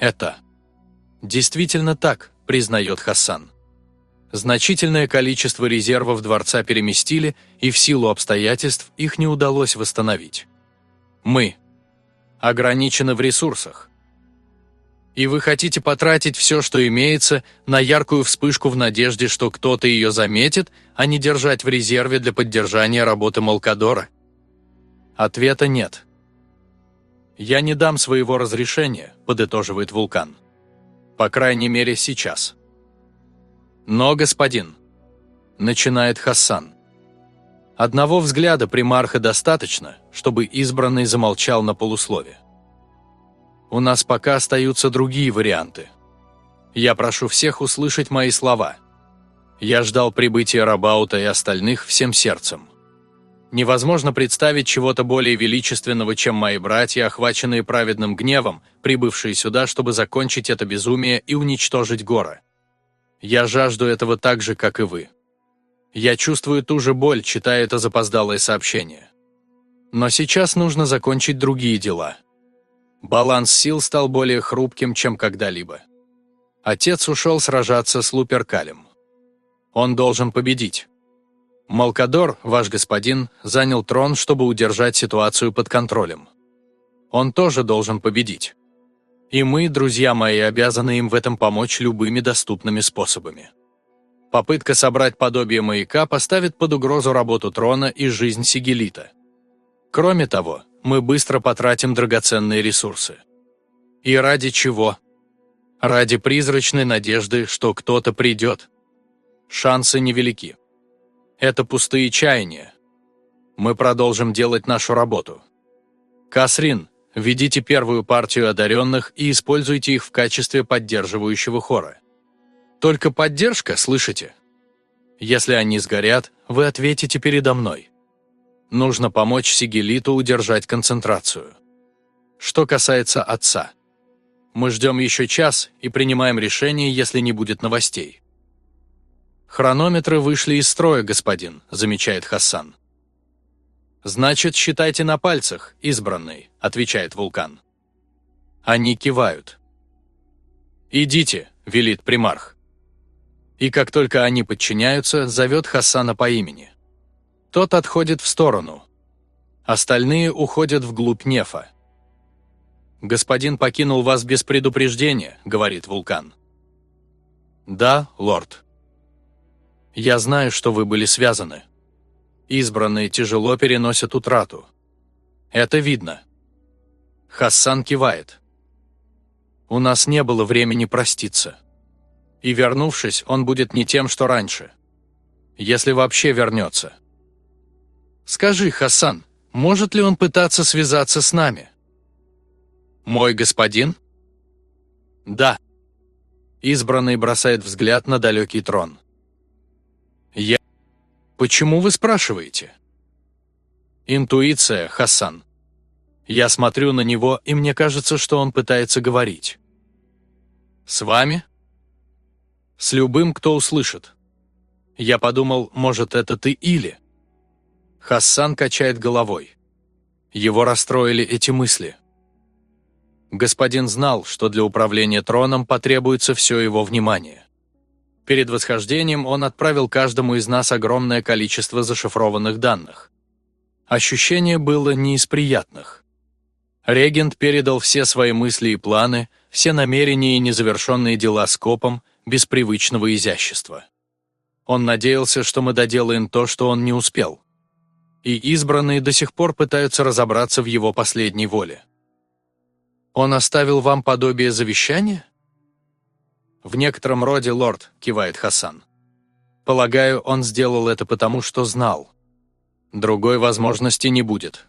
Это действительно так, признает Хасан. Значительное количество резервов дворца переместили, и в силу обстоятельств их не удалось восстановить. Мы ограничены в ресурсах. И вы хотите потратить все, что имеется, на яркую вспышку в надежде, что кто-то ее заметит, а не держать в резерве для поддержания работы Малкадора? Ответа нет. «Я не дам своего разрешения», – подытоживает вулкан. «По крайней мере, сейчас». «Но, господин», – начинает Хасан. Одного взгляда примарха достаточно, чтобы избранный замолчал на полуслове. У нас пока остаются другие варианты. Я прошу всех услышать мои слова. Я ждал прибытия Рабаута и остальных всем сердцем. Невозможно представить чего-то более величественного, чем мои братья, охваченные праведным гневом, прибывшие сюда, чтобы закончить это безумие и уничтожить горы. Я жажду этого так же, как и вы. Я чувствую ту же боль, читая это запоздалое сообщение. Но сейчас нужно закончить другие дела. Баланс сил стал более хрупким, чем когда-либо. Отец ушел сражаться с Луперкалем. Он должен победить. Малкадор, ваш господин, занял трон, чтобы удержать ситуацию под контролем. Он тоже должен победить. И мы, друзья мои, обязаны им в этом помочь любыми доступными способами. Попытка собрать подобие маяка поставит под угрозу работу трона и жизнь Сигелита. Кроме того, мы быстро потратим драгоценные ресурсы. И ради чего? Ради призрачной надежды, что кто-то придет. Шансы невелики. Это пустые чаяния. Мы продолжим делать нашу работу. Касрин, ведите первую партию одаренных и используйте их в качестве поддерживающего хора. Только поддержка, слышите? Если они сгорят, вы ответите передо мной. Нужно помочь Сигелиту удержать концентрацию. Что касается отца. Мы ждем еще час и принимаем решение, если не будет новостей. «Хронометры вышли из строя, господин», – замечает Хасан. «Значит, считайте на пальцах, избранный», – отвечает вулкан. Они кивают. «Идите», – велит примарх и как только они подчиняются, зовет Хасана по имени. Тот отходит в сторону. Остальные уходят вглубь Нефа. «Господин покинул вас без предупреждения», — говорит вулкан. «Да, лорд. Я знаю, что вы были связаны. Избранные тяжело переносят утрату. Это видно». Хассан кивает. «У нас не было времени проститься». И вернувшись, он будет не тем, что раньше. Если вообще вернется. Скажи, Хасан, может ли он пытаться связаться с нами? Мой господин? Да. Избранный бросает взгляд на далекий трон. Почему вы спрашиваете? Интуиция, Хасан. Я смотрю на него, и мне кажется, что он пытается говорить. С вами? С любым, кто услышит. Я подумал, может, это ты или... Хассан качает головой. Его расстроили эти мысли. Господин знал, что для управления троном потребуется все его внимание. Перед восхождением он отправил каждому из нас огромное количество зашифрованных данных. Ощущение было не из приятных. Регент передал все свои мысли и планы, все намерения и незавершенные дела скопом, без привычного изящества. Он надеялся, что мы доделаем то, что он не успел. И избранные до сих пор пытаются разобраться в его последней воле. «Он оставил вам подобие завещания?» «В некотором роде, лорд», — кивает Хасан. «Полагаю, он сделал это потому, что знал. Другой возможности не будет.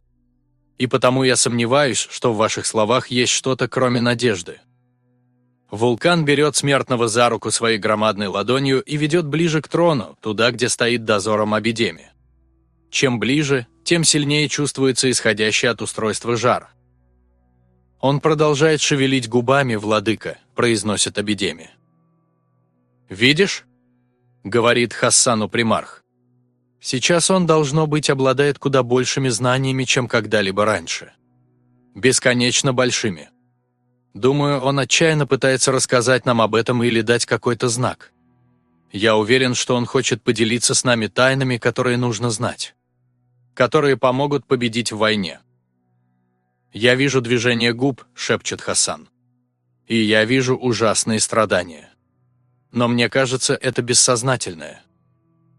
И потому я сомневаюсь, что в ваших словах есть что-то, кроме надежды». Вулкан берет смертного за руку своей громадной ладонью и ведет ближе к трону, туда, где стоит дозором Абидеми. Чем ближе, тем сильнее чувствуется исходящий от устройства жар. «Он продолжает шевелить губами, владыка», – произносит Абидеми. «Видишь?» – говорит Хассану примарх. «Сейчас он, должно быть, обладает куда большими знаниями, чем когда-либо раньше. Бесконечно большими. Думаю, он отчаянно пытается рассказать нам об этом или дать какой-то знак. Я уверен, что он хочет поделиться с нами тайнами, которые нужно знать. Которые помогут победить в войне. «Я вижу движение губ», — шепчет Хасан. «И я вижу ужасные страдания. Но мне кажется, это бессознательное.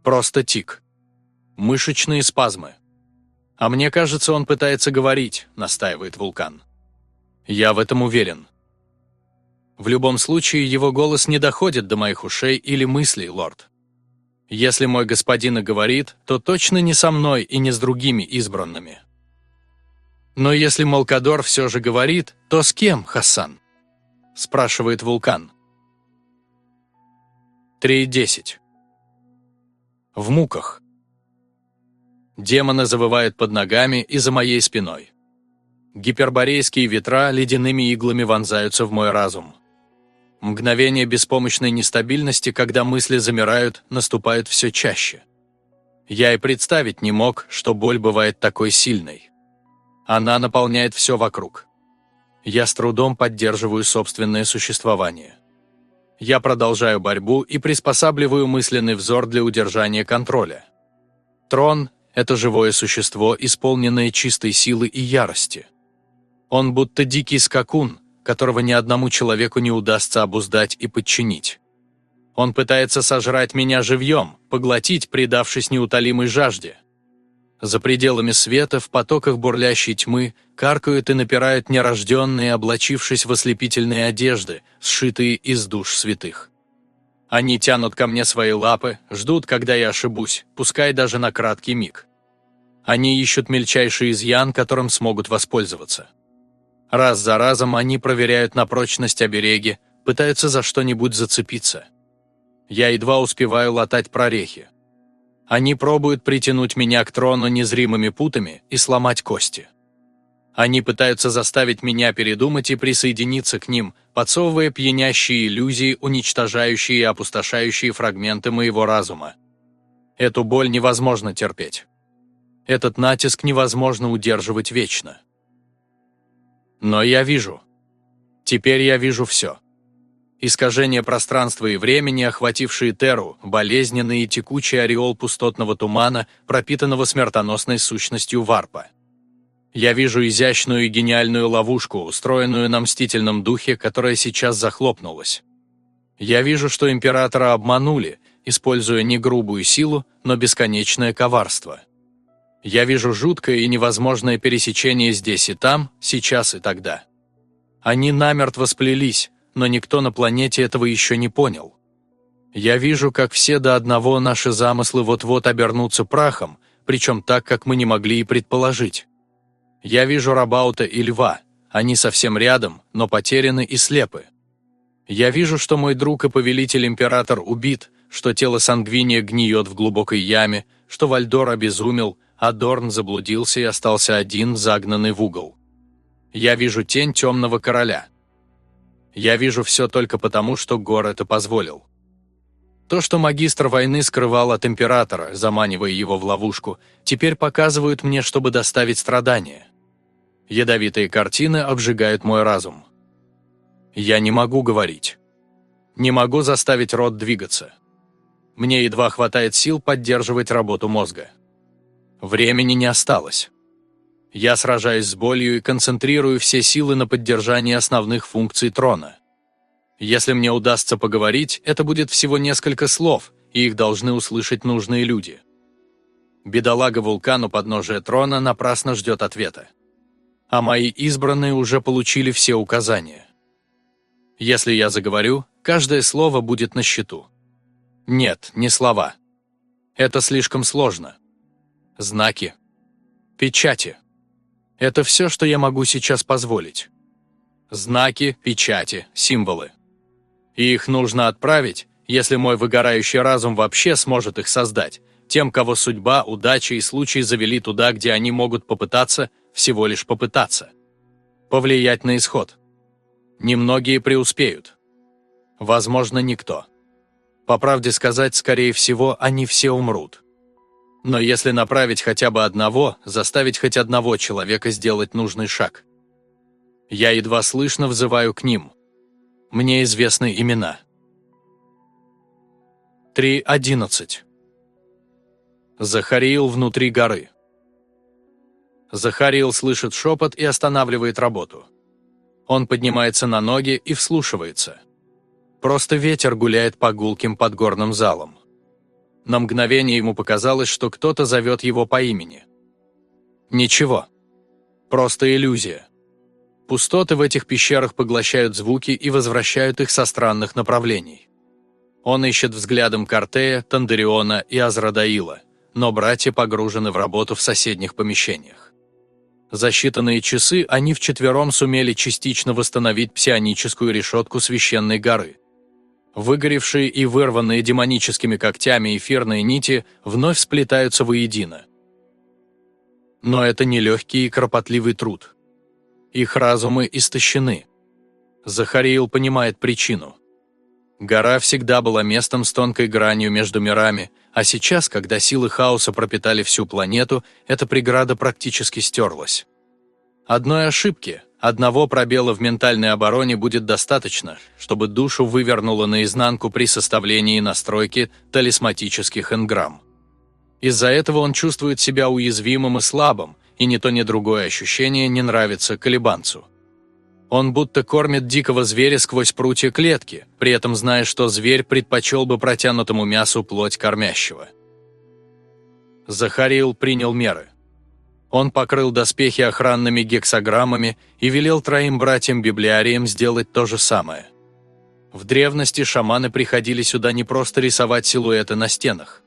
Просто тик. Мышечные спазмы. А мне кажется, он пытается говорить», — настаивает вулкан. Я в этом уверен. В любом случае, его голос не доходит до моих ушей или мыслей, лорд. Если мой господин и говорит, то точно не со мной и не с другими избранными. Но если Малкадор все же говорит, то с кем, Хасан? Спрашивает вулкан. 3.10. В муках. Демоны завывают под ногами и за моей спиной. Гиперборейские ветра ледяными иглами вонзаются в мой разум. Мгновение беспомощной нестабильности, когда мысли замирают, наступают все чаще. Я и представить не мог, что боль бывает такой сильной. Она наполняет все вокруг. Я с трудом поддерживаю собственное существование. Я продолжаю борьбу и приспосабливаю мысленный взор для удержания контроля. Трон – это живое существо, исполненное чистой силы и ярости. Он будто дикий скакун, которого ни одному человеку не удастся обуздать и подчинить. Он пытается сожрать меня живьем, поглотить, предавшись неутолимой жажде. За пределами света, в потоках бурлящей тьмы, каркают и напирают нерожденные, облачившись в ослепительные одежды, сшитые из душ святых. Они тянут ко мне свои лапы, ждут, когда я ошибусь, пускай даже на краткий миг. Они ищут мельчайший изъян, которым смогут воспользоваться. Раз за разом они проверяют на прочность обереги, пытаются за что-нибудь зацепиться. Я едва успеваю латать прорехи. Они пробуют притянуть меня к трону незримыми путами и сломать кости. Они пытаются заставить меня передумать и присоединиться к ним, подсовывая пьянящие иллюзии, уничтожающие и опустошающие фрагменты моего разума. Эту боль невозможно терпеть. Этот натиск невозможно удерживать вечно. Но я вижу. Теперь я вижу все. Искажение пространства и времени, охватившие Теру, болезненный и текучий ореол пустотного тумана, пропитанного смертоносной сущностью варпа. Я вижу изящную и гениальную ловушку, устроенную на мстительном духе, которая сейчас захлопнулась. Я вижу, что императора обманули, используя не грубую силу, но бесконечное коварство. Я вижу жуткое и невозможное пересечение здесь и там, сейчас и тогда. Они намертво сплелись, но никто на планете этого еще не понял. Я вижу, как все до одного наши замыслы вот-вот обернутся прахом, причем так, как мы не могли и предположить. Я вижу Рабаута и Льва, они совсем рядом, но потеряны и слепы. Я вижу, что мой друг и повелитель-император убит, что тело Сангвиния гниет в глубокой яме, что Вальдор обезумел, а Дорн заблудился и остался один, загнанный в угол. Я вижу тень темного короля. Я вижу все только потому, что Гор это позволил. То, что магистр войны скрывал от императора, заманивая его в ловушку, теперь показывают мне, чтобы доставить страдания. Ядовитые картины обжигают мой разум. Я не могу говорить. Не могу заставить рот двигаться. Мне едва хватает сил поддерживать работу мозга. Времени не осталось. Я сражаюсь с болью и концентрирую все силы на поддержании основных функций трона. Если мне удастся поговорить, это будет всего несколько слов, и их должны услышать нужные люди. Бедолага-вулкан у подножия трона напрасно ждет ответа. А мои избранные уже получили все указания. Если я заговорю, каждое слово будет на счету. Нет, не слова. Это слишком сложно знаки, печати. Это все, что я могу сейчас позволить. Знаки, печати, символы. И их нужно отправить, если мой выгорающий разум вообще сможет их создать, тем, кого судьба, удача и случай завели туда, где они могут попытаться, всего лишь попытаться. Повлиять на исход. Немногие преуспеют. Возможно, никто. По правде сказать, скорее всего, они все умрут. Но если направить хотя бы одного, заставить хоть одного человека сделать нужный шаг. Я едва слышно взываю к ним. Мне известны имена. 3.11. Захариил внутри горы. Захариил слышит шепот и останавливает работу. Он поднимается на ноги и вслушивается. Просто ветер гуляет по гулким подгорным залам. На мгновение ему показалось, что кто-то зовет его по имени. Ничего. Просто иллюзия. Пустоты в этих пещерах поглощают звуки и возвращают их со странных направлений. Он ищет взглядом Картея, Тандариона и Азрадаила, но братья погружены в работу в соседних помещениях. За считанные часы они вчетвером сумели частично восстановить псионическую решетку священной горы. Выгоревшие и вырванные демоническими когтями эфирные нити вновь сплетаются воедино. Но это не легкий и кропотливый труд. Их разумы истощены. Захариил понимает причину. Гора всегда была местом с тонкой гранью между мирами, а сейчас, когда силы хаоса пропитали всю планету, эта преграда практически стерлась. Одной ошибки, одного пробела в ментальной обороне будет достаточно, чтобы душу вывернуло наизнанку при составлении и настройке талисматических энграмм. Из-за этого он чувствует себя уязвимым и слабым, и ни то ни другое ощущение не нравится колебанцу. Он будто кормит дикого зверя сквозь прутья клетки, при этом зная, что зверь предпочел бы протянутому мясу плоть кормящего. Захарил принял меры. Он покрыл доспехи охранными гексограммами и велел троим братьям-библиариям сделать то же самое. В древности шаманы приходили сюда не просто рисовать силуэты на стенах.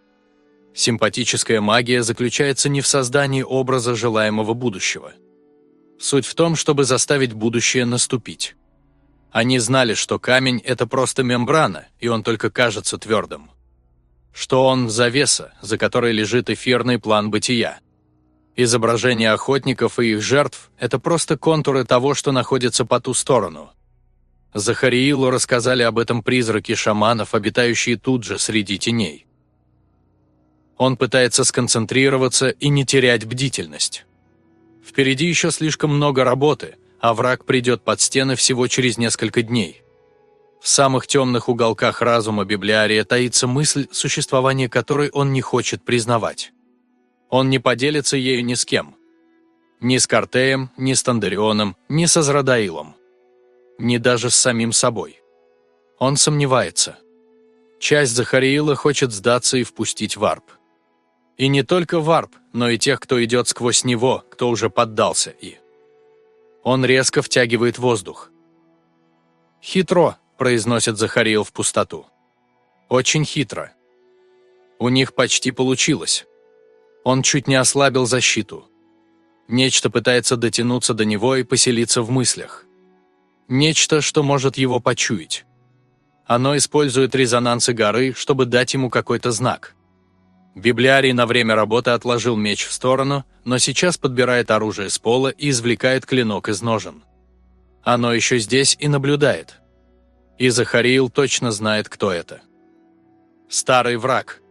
Симпатическая магия заключается не в создании образа желаемого будущего – Суть в том, чтобы заставить будущее наступить. Они знали, что камень – это просто мембрана, и он только кажется твердым. Что он – завеса, за которой лежит эфирный план бытия. Изображение охотников и их жертв – это просто контуры того, что находится по ту сторону. Захариилу рассказали об этом призраки шаманов, обитающие тут же среди теней. Он пытается сконцентрироваться и не терять бдительность. Впереди еще слишком много работы, а враг придет под стены всего через несколько дней. В самых темных уголках разума библиария таится мысль, существование которой он не хочет признавать. Он не поделится ею ни с кем. Ни с Картеем, ни с Тандарионом, ни с Азрадаилом. Ни даже с самим собой. Он сомневается. Часть Захариила хочет сдаться и впустить варп. И не только варп, но и тех, кто идет сквозь него, кто уже поддался и... Он резко втягивает воздух. «Хитро», – произносит Захариил в пустоту. «Очень хитро. У них почти получилось. Он чуть не ослабил защиту. Нечто пытается дотянуться до него и поселиться в мыслях. Нечто, что может его почуять. Оно использует резонансы горы, чтобы дать ему какой-то знак. Библиарий на время работы отложил меч в сторону, но сейчас подбирает оружие с пола и извлекает клинок из ножен. Оно еще здесь и наблюдает. И Захариил точно знает, кто это. Старый враг.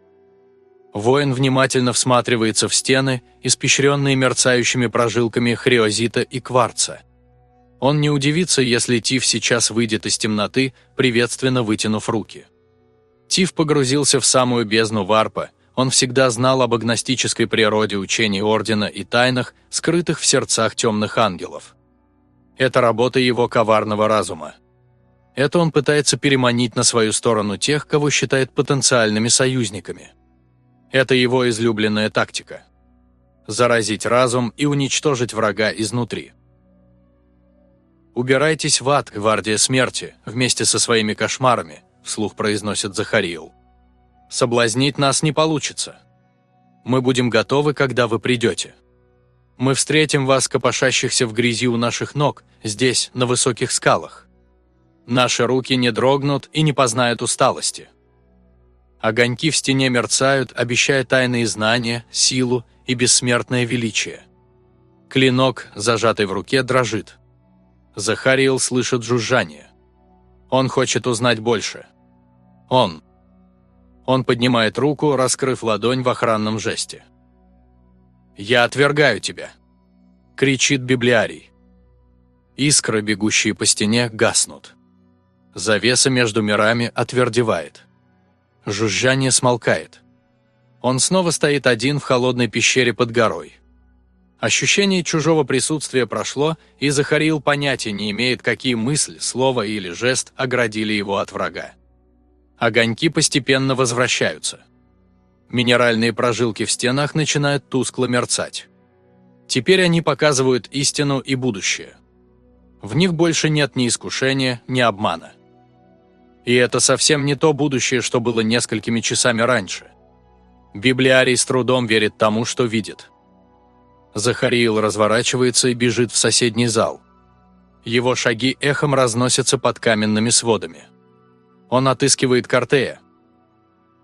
Воин внимательно всматривается в стены, испещренные мерцающими прожилками хриозита и кварца. Он не удивится, если Тиф сейчас выйдет из темноты, приветственно вытянув руки. Тиф погрузился в самую бездну варпа, он всегда знал об агностической природе учений Ордена и тайнах, скрытых в сердцах темных ангелов. Это работа его коварного разума. Это он пытается переманить на свою сторону тех, кого считает потенциальными союзниками. Это его излюбленная тактика. Заразить разум и уничтожить врага изнутри. «Убирайтесь в ад, гвардия смерти, вместе со своими кошмарами», вслух произносит Захариил. Соблазнить нас не получится. Мы будем готовы, когда вы придете. Мы встретим вас, копошащихся в грязи у наших ног, здесь, на высоких скалах. Наши руки не дрогнут и не познают усталости. Огоньки в стене мерцают, обещая тайные знания, силу и бессмертное величие. Клинок, зажатый в руке, дрожит. Захариил слышит жужжание. Он хочет узнать больше. Он – он поднимает руку, раскрыв ладонь в охранном жесте. «Я отвергаю тебя!» – кричит библиарий. Искры, бегущие по стене, гаснут. Завеса между мирами отвердевает. Жужжание смолкает. Он снова стоит один в холодной пещере под горой. Ощущение чужого присутствия прошло, и Захариил понятия не имеет, какие мысли, слово или жест оградили его от врага. Огоньки постепенно возвращаются. Минеральные прожилки в стенах начинают тускло мерцать. Теперь они показывают истину и будущее. В них больше нет ни искушения, ни обмана. И это совсем не то будущее, что было несколькими часами раньше. Библиарий с трудом верит тому, что видит. Захариил разворачивается и бежит в соседний зал. Его шаги эхом разносятся под каменными сводами. Он отыскивает Картея.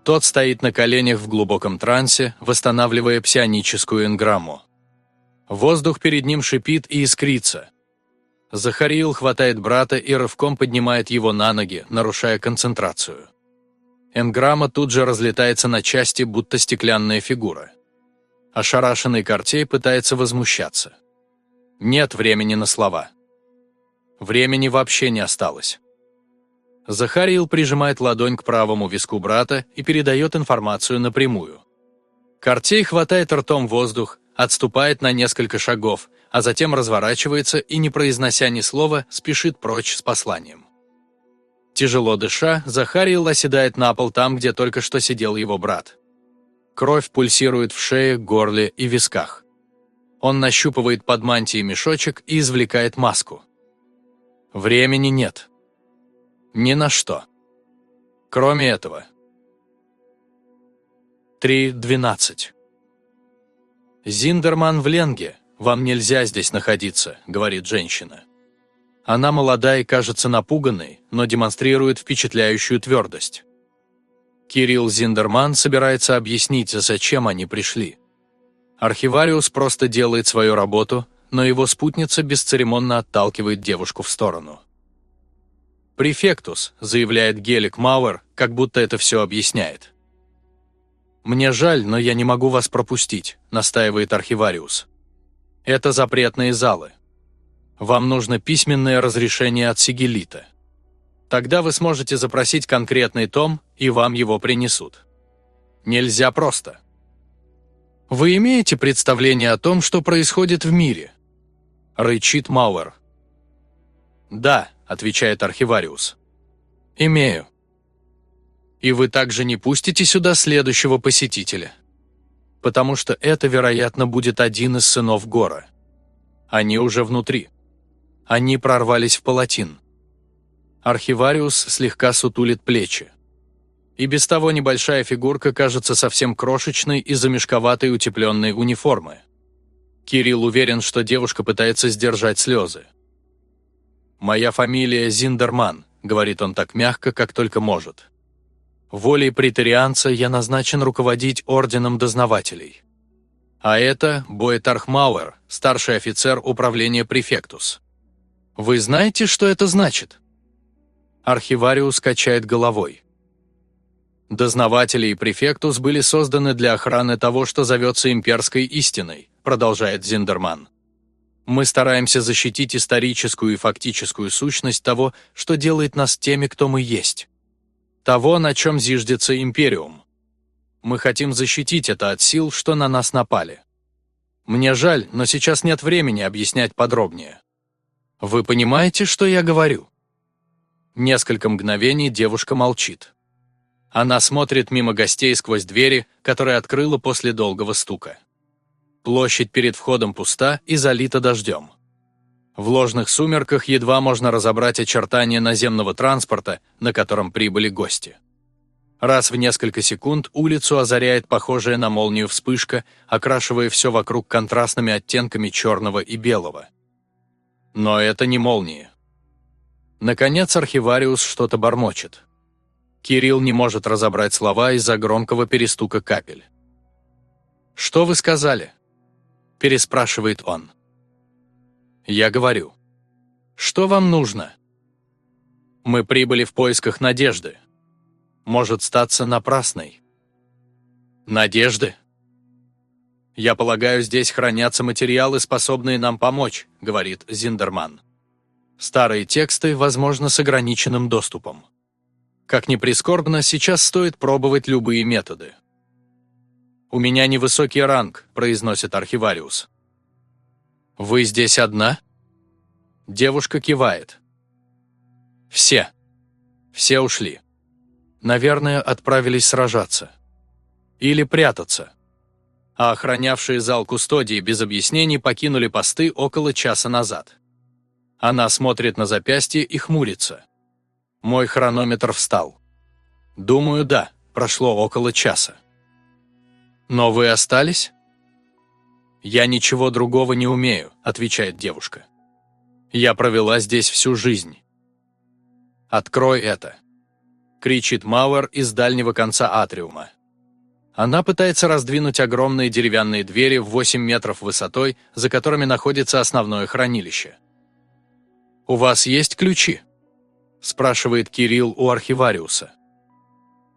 Тот стоит на коленях в глубоком трансе, восстанавливая псионическую энграмму. Воздух перед ним шипит и искрится. Захариил хватает брата и рывком поднимает его на ноги, нарушая концентрацию. Энграмма тут же разлетается на части, будто стеклянная фигура. Ошарашенный Кортей пытается возмущаться. Нет времени на слова. Времени вообще не осталось. Захариил прижимает ладонь к правому виску брата и передает информацию напрямую. Кортей хватает ртом воздух, отступает на несколько шагов, а затем разворачивается и, не произнося ни слова, спешит прочь с посланием. Тяжело дыша, Захариил оседает на пол там, где только что сидел его брат. Кровь пульсирует в шее, горле и висках. Он нащупывает под мантией мешочек и извлекает маску. Времени нет. Ни на что. Кроме этого. 3.12. «Зиндерман в Ленге, вам нельзя здесь находиться», — говорит женщина. Она молода и кажется напуганной, но демонстрирует впечатляющую твердость. Кирилл Зиндерман собирается объяснить, зачем они пришли. Архивариус просто делает свою работу, но его спутница бесцеремонно отталкивает девушку в сторону. «Префектус», — заявляет Гелик Мауэр, как будто это все объясняет. «Мне жаль, но я не могу вас пропустить», — настаивает архивариус. «Это запретные залы. Вам нужно письменное разрешение от Сигелита. Тогда вы сможете запросить конкретный том, и вам его принесут. Нельзя просто. Вы имеете представление о том, что происходит в мире? Рычит Мауэр. Да, отвечает архивариус. Имею. И вы также не пустите сюда следующего посетителя. Потому что это, вероятно, будет один из сынов Гора. Они уже внутри. Они прорвались в палатин. Архивариус слегка сутулит плечи. И без того небольшая фигурка кажется совсем крошечной из-за мешковатой утепленной униформы. Кирилл уверен, что девушка пытается сдержать слезы. «Моя фамилия Зиндерман», — говорит он так мягко, как только может. «Волей претарианца я назначен руководить Орденом Дознавателей. А это Бойтарх Мауэр, старший офицер управления Префектус. Вы знаете, что это значит?» Архивариус качает головой. Дознаватели и префектус были созданы для охраны того, что зовется имперской истиной, продолжает Зиндерман. Мы стараемся защитить историческую и фактическую сущность того, что делает нас теми, кто мы есть. Того, на чем зиждется Империум. Мы хотим защитить это от сил, что на нас напали. Мне жаль, но сейчас нет времени объяснять подробнее. Вы понимаете, что я говорю? Несколько мгновений девушка молчит. Она смотрит мимо гостей сквозь двери, которые открыла после долгого стука. Площадь перед входом пуста и залита дождем. В ложных сумерках едва можно разобрать очертания наземного транспорта, на котором прибыли гости. Раз в несколько секунд улицу озаряет похожая на молнию вспышка, окрашивая все вокруг контрастными оттенками черного и белого. Но это не молнии. Наконец архивариус что-то бормочет. Кирилл не может разобрать слова из-за громкого перестука капель. «Что вы сказали?» – переспрашивает он. Я говорю. «Что вам нужно?» «Мы прибыли в поисках надежды. Может статься напрасной». «Надежды?» «Я полагаю, здесь хранятся материалы, способные нам помочь», – говорит Зиндерман. Старые тексты, возможно, с ограниченным доступом. Как ни прискорбно, сейчас стоит пробовать любые методы. «У меня невысокий ранг», – произносит архивариус. «Вы здесь одна?» Девушка кивает. «Все. Все ушли. Наверное, отправились сражаться. Или прятаться. А охранявшие зал кустодии без объяснений покинули посты около часа назад. Она смотрит на запястье и хмурится. Мой хронометр встал. Думаю, да, прошло около часа. Но вы остались? Я ничего другого не умею, отвечает девушка. Я провела здесь всю жизнь. Открой это. Кричит Мауэр из дальнего конца атриума. Она пытается раздвинуть огромные деревянные двери в 8 метров высотой, за которыми находится основное хранилище. «У вас есть ключи?» – спрашивает Кирилл у архивариуса.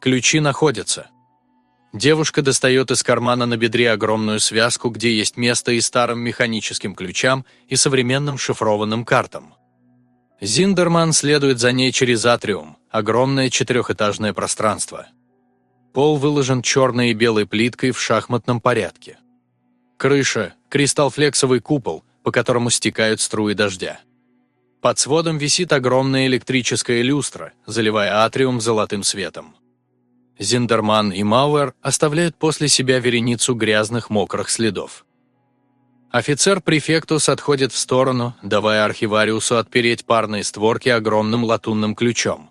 Ключи находятся. Девушка достает из кармана на бедре огромную связку, где есть место и старым механическим ключам, и современным шифрованным картам. Зиндерман следует за ней через атриум, огромное четырехэтажное пространство. Пол выложен черной и белой плиткой в шахматном порядке. Крыша – кристаллфлексовый купол, по которому стекают струи дождя. Под сводом висит огромная электрическая люстра, заливая атриум золотым светом. Зиндерман и Мауэр оставляют после себя вереницу грязных мокрых следов. Офицер-префектус отходит в сторону, давая архивариусу отпереть парные створки огромным латунным ключом.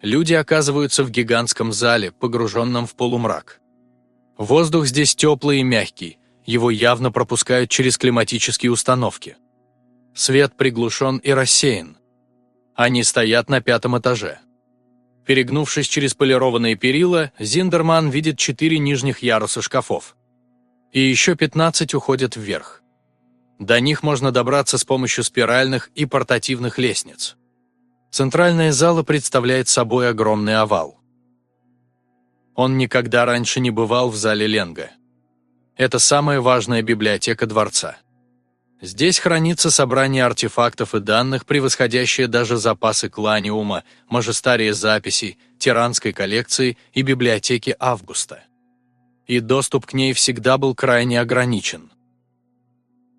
Люди оказываются в гигантском зале, погруженном в полумрак. Воздух здесь теплый и мягкий, его явно пропускают через климатические установки. Свет приглушен и рассеян. Они стоят на пятом этаже. Перегнувшись через полированные перила, Зиндерман видит четыре нижних яруса шкафов. И еще 15 уходят вверх. До них можно добраться с помощью спиральных и портативных лестниц. Центральная зала представляет собой огромный овал. Он никогда раньше не бывал в зале Ленга. Это самая важная библиотека дворца. Здесь хранится собрание артефактов и данных, превосходящее даже запасы Кланиума, Мажестария записей, Тиранской коллекции и библиотеки Августа. И доступ к ней всегда был крайне ограничен.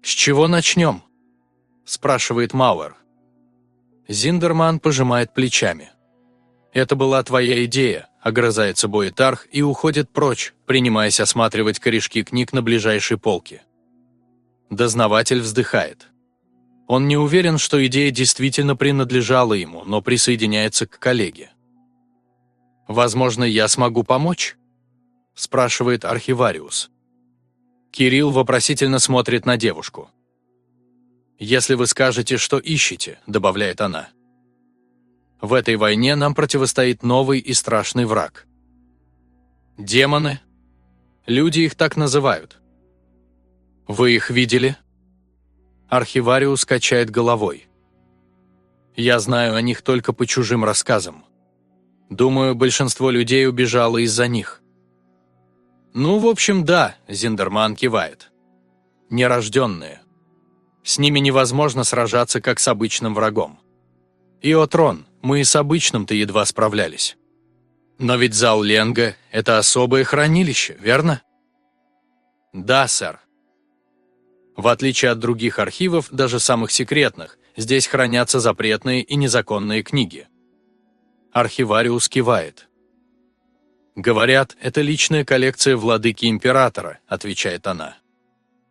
«С чего начнем?» – спрашивает Мауэр. Зиндерман пожимает плечами. «Это была твоя идея», – огрызается Боэтарх и уходит прочь, принимаясь осматривать корешки книг на ближайшей полке. Дознаватель вздыхает. Он не уверен, что идея действительно принадлежала ему, но присоединяется к коллеге. «Возможно, я смогу помочь?» – спрашивает архивариус. Кирилл вопросительно смотрит на девушку. «Если вы скажете, что ищете», – добавляет она. «В этой войне нам противостоит новый и страшный враг. Демоны. Люди их так называют. Вы их видели? Архивариус качает головой. Я знаю о них только по чужим рассказам. Думаю, большинство людей убежало из-за них. Ну, в общем, да, Зиндерман кивает. Нерожденные. С ними невозможно сражаться, как с обычным врагом. Иотрон, мы и с обычным-то едва справлялись. Но ведь зал Ленга – это особое хранилище, верно? Да, сэр. В отличие от других архивов, даже самых секретных, здесь хранятся запретные и незаконные книги. Архивариус кивает. «Говорят, это личная коллекция владыки императора», – отвечает она.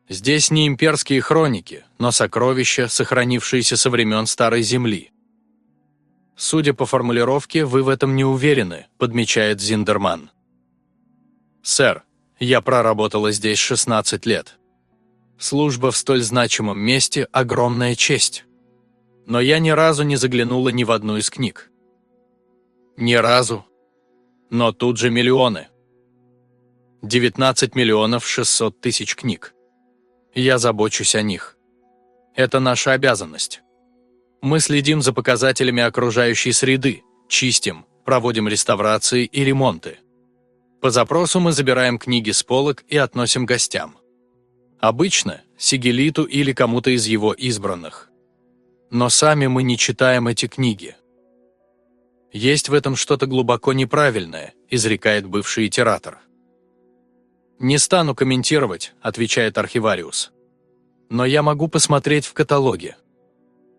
«Здесь не имперские хроники, но сокровища, сохранившиеся со времен Старой Земли». «Судя по формулировке, вы в этом не уверены», – подмечает Зиндерман. «Сэр, я проработала здесь 16 лет. Служба в столь значимом месте – огромная честь. Но я ни разу не заглянула ни в одну из книг. Ни разу. Но тут же миллионы. 19 миллионов 600 тысяч книг. Я забочусь о них. Это наша обязанность. Мы следим за показателями окружающей среды, чистим, проводим реставрации и ремонты. По запросу мы забираем книги с полок и относим гостям. Обычно – Сигелиту или кому-то из его избранных. Но сами мы не читаем эти книги. Есть в этом что-то глубоко неправильное, изрекает бывший итератор. «Не стану комментировать», – отвечает архивариус. «Но я могу посмотреть в каталоге.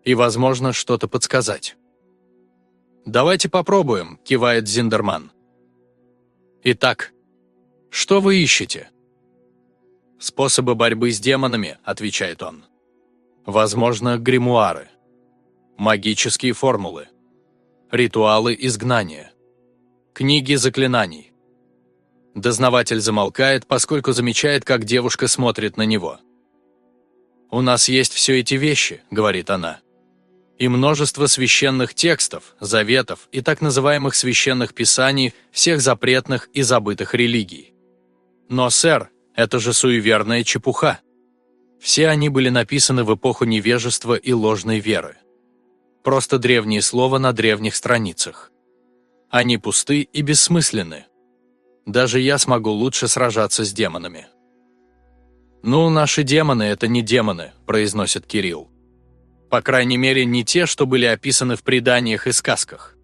И, возможно, что-то подсказать». «Давайте попробуем», – кивает Зиндерман. «Итак, что вы ищете?» «Способы борьбы с демонами», – отвечает он. «Возможно, гримуары. Магические формулы. Ритуалы изгнания. Книги заклинаний. Дознаватель замолкает, поскольку замечает, как девушка смотрит на него. «У нас есть все эти вещи», — говорит она. «И множество священных текстов, заветов и так называемых священных писаний всех запретных и забытых религий. Но, сэр, это же суеверная чепуха. Все они были написаны в эпоху невежества и ложной веры. Просто древние слова на древних страницах. Они пусты и бессмысленны. Даже я смогу лучше сражаться с демонами. «Ну, наши демоны – это не демоны», – произносит Кирилл. По крайней мере, не те, что были описаны в преданиях и сказках.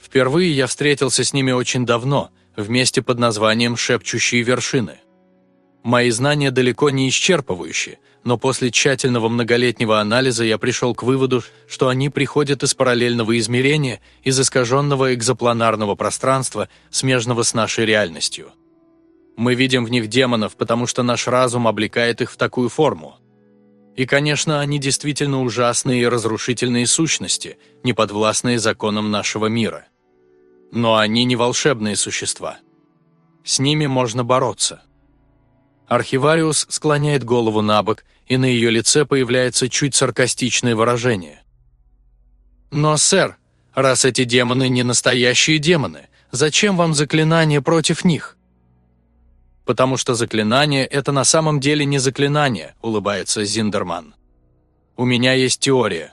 Впервые я встретился с ними очень давно, вместе под названием «Шепчущие вершины». Мои знания далеко не исчерпывающие, но после тщательного многолетнего анализа я пришел к выводу, что они приходят из параллельного измерения, из искаженного экзопланарного пространства, смежного с нашей реальностью. Мы видим в них демонов, потому что наш разум облекает их в такую форму. И, конечно, они действительно ужасные и разрушительные сущности, не подвластные законам нашего мира. Но они не волшебные существа. С ними можно бороться. Архивариус склоняет голову на бок, и на ее лице появляется чуть саркастичное выражение. «Но, сэр, раз эти демоны не настоящие демоны, зачем вам заклинание против них?» «Потому что заклинание – это на самом деле не заклинание», – улыбается Зиндерман. «У меня есть теория.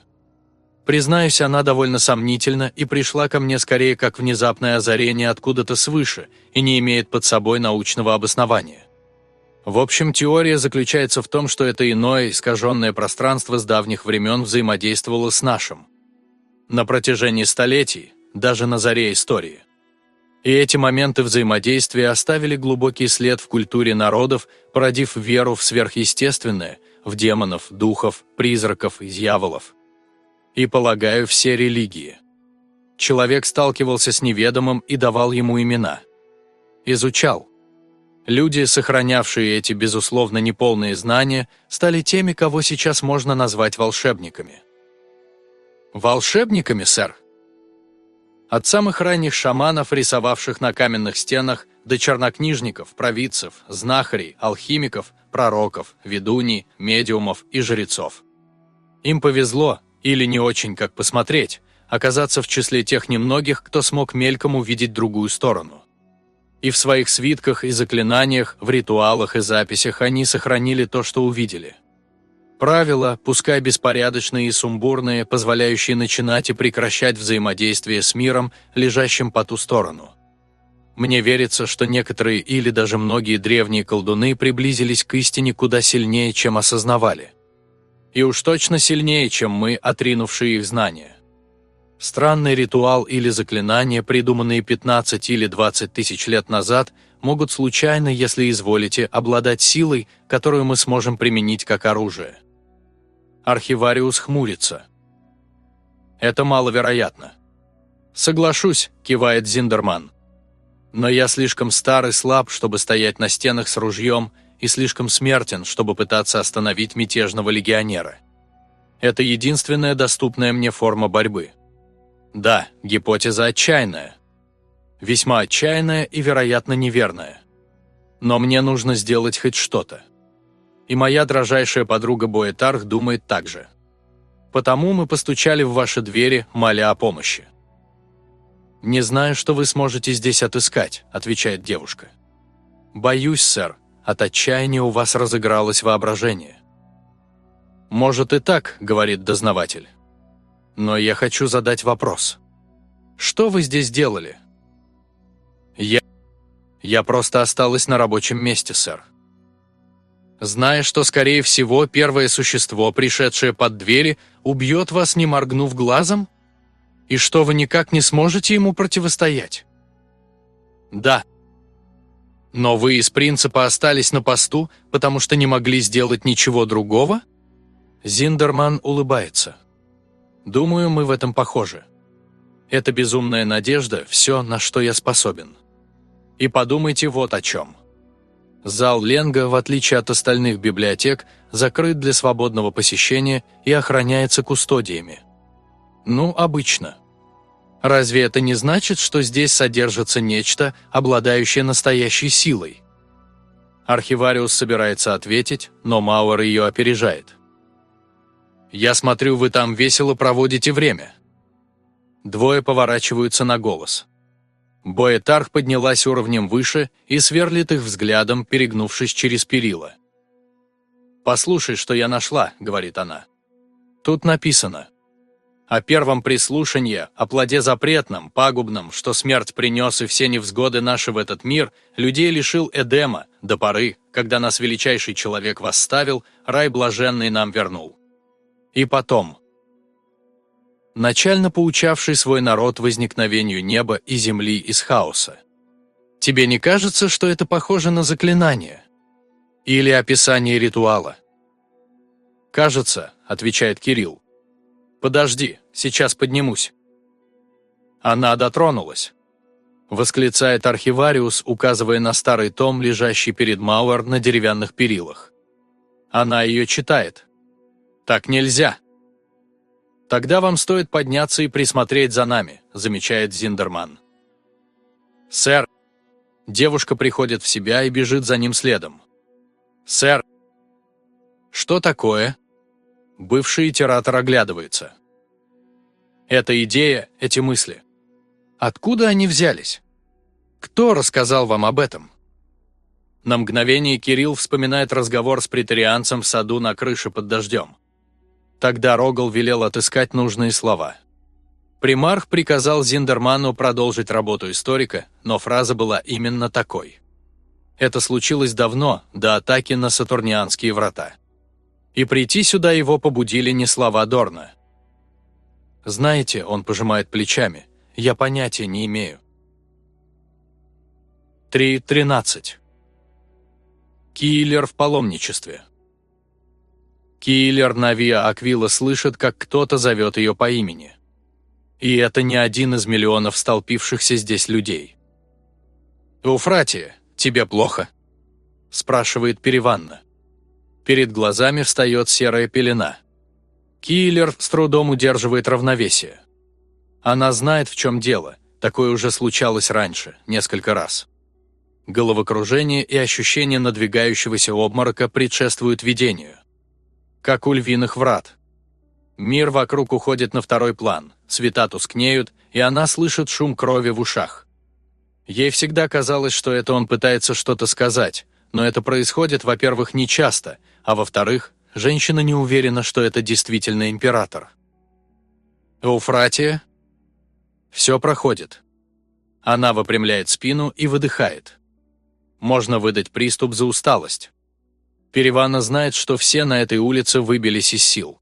Признаюсь, она довольно сомнительна и пришла ко мне скорее как внезапное озарение откуда-то свыше и не имеет под собой научного обоснования. В общем, теория заключается в том, что это иное, искаженное пространство с давних времен взаимодействовало с нашим. На протяжении столетий, даже на заре истории. И эти моменты взаимодействия оставили глубокий след в культуре народов, породив веру в сверхъестественное, в демонов, духов, призраков и дьяволов. И, полагаю, все религии. Человек сталкивался с неведомым и давал ему имена. Изучал. Люди, сохранявшие эти, безусловно, неполные знания, стали теми, кого сейчас можно назвать волшебниками. Волшебниками, сэр? От самых ранних шаманов, рисовавших на каменных стенах, до чернокнижников, провидцев, знахарей, алхимиков, пророков, ведуней, медиумов и жрецов. Им повезло, или не очень как посмотреть, оказаться в числе тех немногих, кто смог мельком увидеть другую сторону. И в своих свитках и заклинаниях, в ритуалах и записях они сохранили то, что увидели. Правила, пускай беспорядочные и сумбурные, позволяющие начинать и прекращать взаимодействие с миром, лежащим по ту сторону. Мне верится, что некоторые или даже многие древние колдуны приблизились к истине куда сильнее, чем осознавали. И уж точно сильнее, чем мы, отринувшие их знания. Странный ритуал или заклинание, придуманные 15 или 20 тысяч лет назад, могут случайно, если изволите, обладать силой, которую мы сможем применить как оружие. Архивариус хмурится. Это маловероятно. «Соглашусь», – кивает Зиндерман. «Но я слишком стар и слаб, чтобы стоять на стенах с ружьем, и слишком смертен, чтобы пытаться остановить мятежного легионера. Это единственная доступная мне форма борьбы». Да, гипотеза отчаянная. Весьма отчаянная и, вероятно, неверная. Но мне нужно сделать хоть что-то. И моя дрожайшая подруга Боэтарх думает так же. Потому мы постучали в ваши двери, моля о помощи. «Не знаю, что вы сможете здесь отыскать», – отвечает девушка. «Боюсь, сэр, от отчаяния у вас разыгралось воображение». «Может и так», – говорит дознаватель. Но я хочу задать вопрос. Что вы здесь делали? Я... Я просто осталась на рабочем месте, сэр. зная, что, скорее всего, первое существо, пришедшее под двери, убьет вас, не моргнув глазом? И что вы никак не сможете ему противостоять? Да. Но вы из принципа остались на посту, потому что не могли сделать ничего другого? Зиндерман улыбается. Думаю, мы в этом похожи. Это безумная надежда – все, на что я способен. И подумайте вот о чем. Зал Ленга, в отличие от остальных библиотек, закрыт для свободного посещения и охраняется кустодиями. Ну, обычно. Разве это не значит, что здесь содержится нечто, обладающее настоящей силой? Архивариус собирается ответить, но Мауэр ее опережает. «Я смотрю, вы там весело проводите время». Двое поворачиваются на голос. Боэтарх поднялась уровнем выше и сверлит их взглядом, перегнувшись через перила. «Послушай, что я нашла», — говорит она. Тут написано о первом прислушании, о плоде запретном, пагубном, что смерть принес и все невзгоды наши в этот мир, людей лишил Эдема, до поры, когда нас величайший человек восставил, рай блаженный нам вернул. И потом, начально поучавший свой народ возникновению неба и земли из хаоса. Тебе не кажется, что это похоже на заклинание? Или описание ритуала? «Кажется», — отвечает Кирилл. «Подожди, сейчас поднимусь». Она дотронулась. Восклицает архивариус, указывая на старый том, лежащий перед Мауэр на деревянных перилах. Она ее читает. «Так нельзя!» «Тогда вам стоит подняться и присмотреть за нами», – замечает Зиндерман. «Сэр!» Девушка приходит в себя и бежит за ним следом. «Сэр!» «Что такое?» Бывший итератор оглядывается. «Эта идея, эти мысли. Откуда они взялись? Кто рассказал вам об этом?» На мгновение Кирилл вспоминает разговор с претарианцем в саду на крыше под дождем. Тогда Рогал велел отыскать нужные слова. Примарх приказал Зиндерману продолжить работу историка, но фраза была именно такой. Это случилось давно, до атаки на Сатурнианские врата. И прийти сюда его побудили не слова Дорна. «Знаете», — он пожимает плечами, — «я понятия не имею». 3.13. Киллер в паломничестве. Киллер Навиа Аквила слышит, как кто-то зовет ее по имени. И это не один из миллионов столпившихся здесь людей. «Уфратия, тебе плохо?» – спрашивает Переванна. Перед глазами встает серая пелена. Киллер с трудом удерживает равновесие. Она знает, в чем дело, такое уже случалось раньше, несколько раз. Головокружение и ощущение надвигающегося обморока предшествуют видению как у львиных врат. Мир вокруг уходит на второй план, цвета тускнеют, и она слышит шум крови в ушах. Ей всегда казалось, что это он пытается что-то сказать, но это происходит, во-первых, нечасто, а во-вторых, женщина не уверена, что это действительно император. Эуфратия? Все проходит. Она выпрямляет спину и выдыхает. Можно выдать приступ за усталость. Перевана знает, что все на этой улице выбились из сил.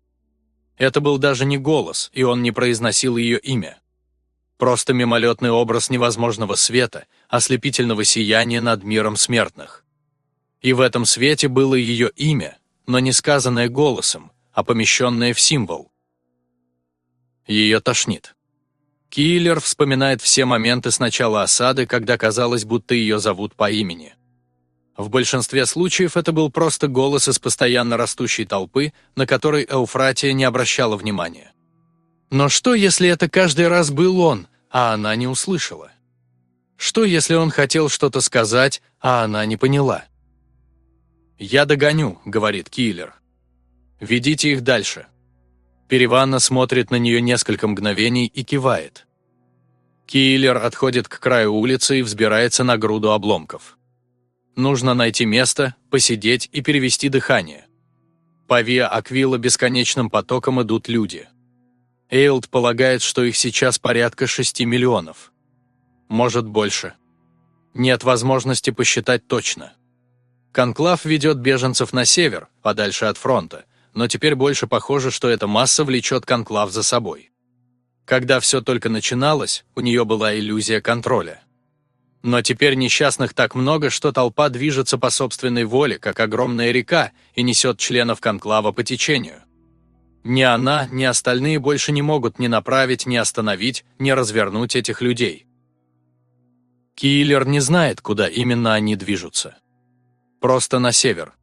Это был даже не голос, и он не произносил ее имя. Просто мимолетный образ невозможного света, ослепительного сияния над миром смертных. И в этом свете было ее имя, но не сказанное голосом, а помещенное в символ. Ее тошнит. Киллер вспоминает все моменты с начала осады, когда казалось, будто ее зовут по имени. В большинстве случаев это был просто голос из постоянно растущей толпы, на который Эуфратия не обращала внимания. Но что, если это каждый раз был он, а она не услышала? Что, если он хотел что-то сказать, а она не поняла? «Я догоню», — говорит киллер. «Ведите их дальше». Переванна смотрит на нее несколько мгновений и кивает. Киллер отходит к краю улицы и взбирается на груду обломков. Нужно найти место, посидеть и перевести дыхание. По Виа Аквила бесконечным потоком идут люди. Эйлд полагает, что их сейчас порядка 6 миллионов. Может, больше. Нет возможности посчитать точно. Конклав ведет беженцев на север, подальше от фронта, но теперь больше похоже, что эта масса влечет Конклав за собой. Когда все только начиналось, у нее была иллюзия контроля. Но теперь несчастных так много, что толпа движется по собственной воле, как огромная река, и несет членов конклава по течению. Ни она, ни остальные больше не могут ни направить, ни остановить, ни развернуть этих людей. Киллер не знает, куда именно они движутся. Просто на север.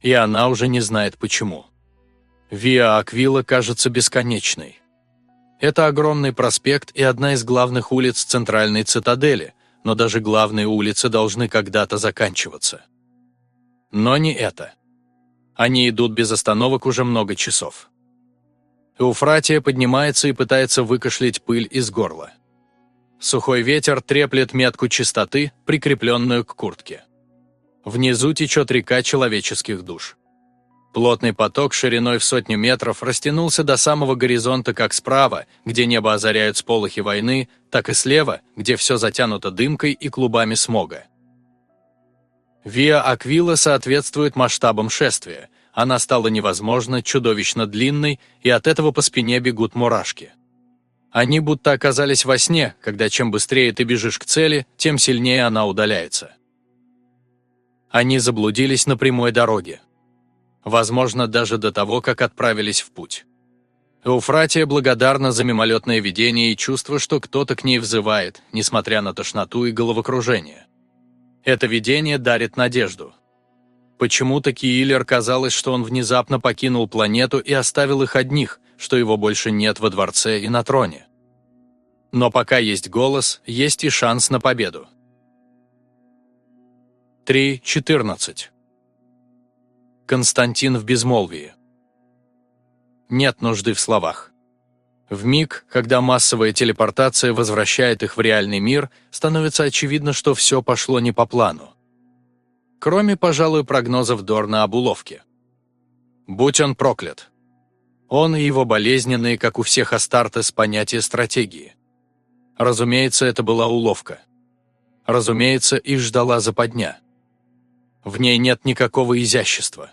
И она уже не знает почему. Виа Аквила кажется бесконечной. Это огромный проспект и одна из главных улиц центральной цитадели, но даже главные улицы должны когда-то заканчиваться. Но не это. Они идут без остановок уже много часов. Эуфратия поднимается и пытается выкашлять пыль из горла. Сухой ветер треплет метку чистоты, прикрепленную к куртке. Внизу течет река человеческих душ. Плотный поток шириной в сотню метров растянулся до самого горизонта как справа, где небо озаряют сполохи войны, так и слева, где все затянуто дымкой и клубами смога. Виа Аквила соответствует масштабам шествия, она стала невозможно, чудовищно длинной, и от этого по спине бегут мурашки. Они будто оказались во сне, когда чем быстрее ты бежишь к цели, тем сильнее она удаляется. Они заблудились на прямой дороге. Возможно, даже до того, как отправились в путь. Эуфратия благодарна за мимолетное видение и чувство, что кто-то к ней взывает, несмотря на тошноту и головокружение. Это видение дарит надежду. Почему-то Киилер казалось, что он внезапно покинул планету и оставил их одних, что его больше нет во дворце и на троне. Но пока есть голос, есть и шанс на победу. 3.14 Константин в безмолвии. Нет нужды в словах. В миг, когда массовая телепортация возвращает их в реальный мир, становится очевидно, что все пошло не по плану. Кроме, пожалуй, прогнозов Дорна об уловке. Будь он проклят. Он и его болезненные, как у всех Астартес, понятия стратегии. Разумеется, это была уловка. Разумеется, их ждала западня. В ней нет никакого изящества.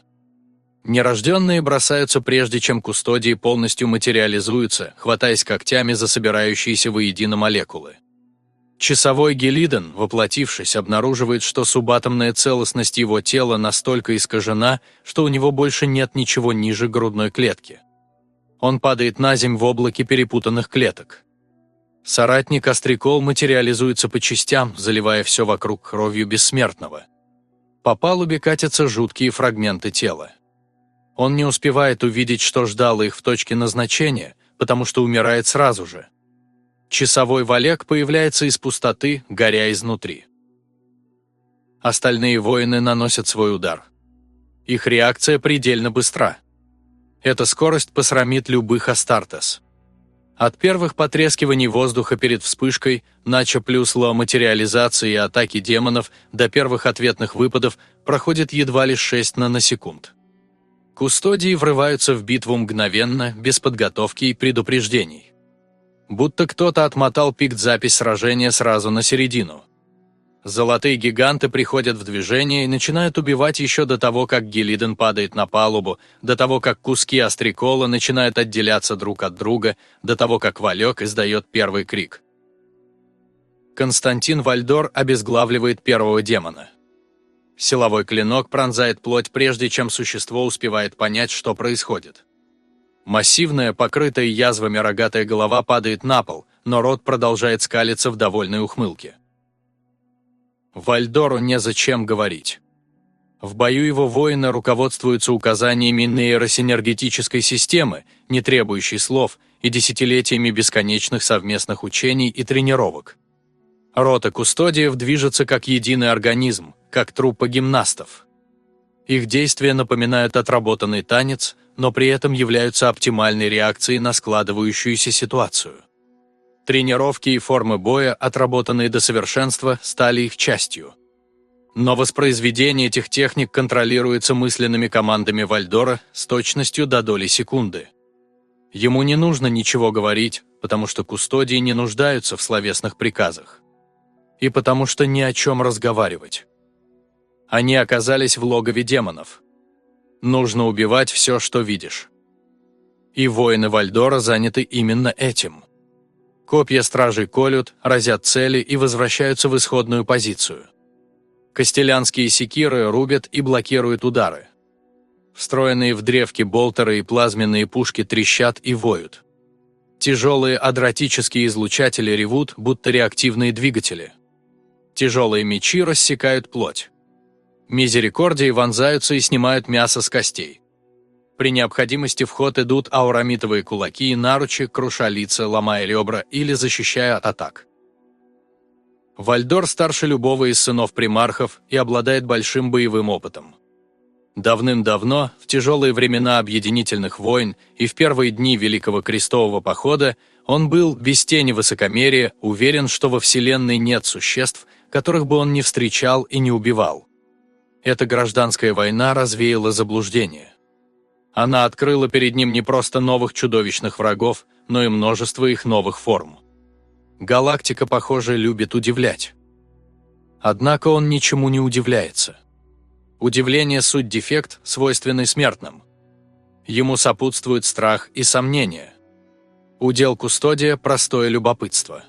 Нерожденные бросаются прежде, чем кустодии полностью материализуются, хватаясь когтями за собирающиеся воедино молекулы. Часовой Гелиден, воплотившись, обнаруживает, что субатомная целостность его тела настолько искажена, что у него больше нет ничего ниже грудной клетки. Он падает на земь в облаке перепутанных клеток. Соратник Острикол материализуется по частям, заливая все вокруг кровью бессмертного. По палубе катятся жуткие фрагменты тела. Он не успевает увидеть, что ждало их в точке назначения, потому что умирает сразу же – Часовой Валек появляется из пустоты, горя изнутри. Остальные воины наносят свой удар. Их реакция предельно быстра. Эта скорость посрамит любых Астартес. От первых потрескиваний воздуха перед вспышкой, нача плюс материализации и атаки демонов, до первых ответных выпадов проходит едва лишь 6 наносекунд. Кустодии врываются в битву мгновенно, без подготовки и предупреждений будто кто-то отмотал пикт-запись сражения сразу на середину. Золотые гиганты приходят в движение и начинают убивать еще до того, как Гелиден падает на палубу, до того, как куски острикола начинают отделяться друг от друга, до того, как Валек издает первый крик. Константин Вальдор обезглавливает первого демона. Силовой клинок пронзает плоть, прежде чем существо успевает понять, что происходит. Массивная, покрытая язвами рогатая голова падает на пол, но рот продолжает скалиться в довольной ухмылке. Вальдору незачем говорить. В бою его воины руководствуются указаниями нейросинергетической системы, не требующей слов, и десятилетиями бесконечных совместных учений и тренировок. Рота кустодиев движется как единый организм, как труппа гимнастов. Их действия напоминают отработанный танец, но при этом являются оптимальной реакцией на складывающуюся ситуацию. Тренировки и формы боя, отработанные до совершенства, стали их частью. Но воспроизведение этих техник контролируется мысленными командами Вальдора с точностью до доли секунды. Ему не нужно ничего говорить, потому что кустодии не нуждаются в словесных приказах. И потому что ни о чем разговаривать. Они оказались в логове демонов. Нужно убивать все, что видишь. И воины Вальдора заняты именно этим. Копья стражей колют, разят цели и возвращаются в исходную позицию. Костелянские секиры рубят и блокируют удары. Встроенные в древки болтеры и плазменные пушки трещат и воют. Тяжелые адротические излучатели ревут, будто реактивные двигатели. Тяжелые мечи рассекают плоть. Мизерикордии вонзаются и снимают мясо с костей. При необходимости в ход идут аурамитовые кулаки и наручи, круша лица, ломая ребра или защищая от атак. Вальдор старше любого из сынов примархов и обладает большим боевым опытом. Давным-давно, в тяжелые времена объединительных войн и в первые дни Великого Крестового Похода, он был, без тени высокомерия, уверен, что во Вселенной нет существ, которых бы он не встречал и не убивал. Эта гражданская война развеяла заблуждение. Она открыла перед ним не просто новых чудовищных врагов, но и множество их новых форм. Галактика, похоже, любит удивлять. Однако он ничему не удивляется. Удивление – суть дефект, свойственный смертным. Ему сопутствует страх и сомнение. Удел кустодия – простое любопытство.